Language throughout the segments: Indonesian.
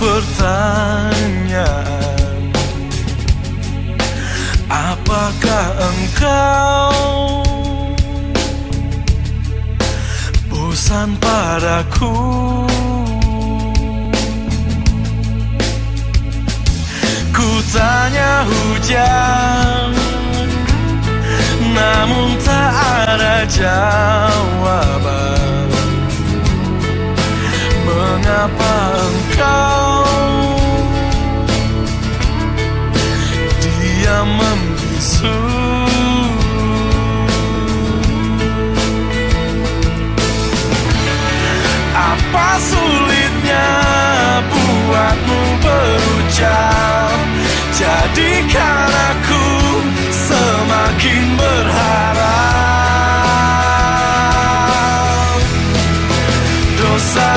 pertanyaan. Apakah engkau Bosan padaku? Ku tanya hujan Namun tak ada jawaban. Mengapa Diam membisu. Apa sulitnya buatmu berucap? Jadikan aku semakin berharap. Dosa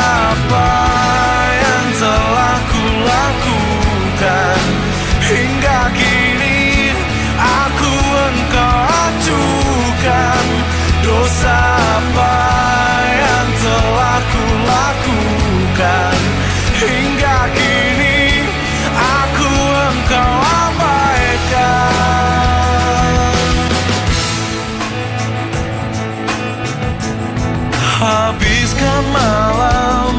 Habiskan malam.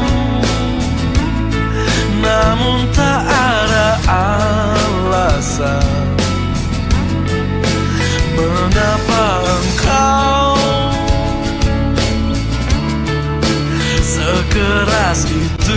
Namun tak ada alasan. Mengapa engkau Sekeras itu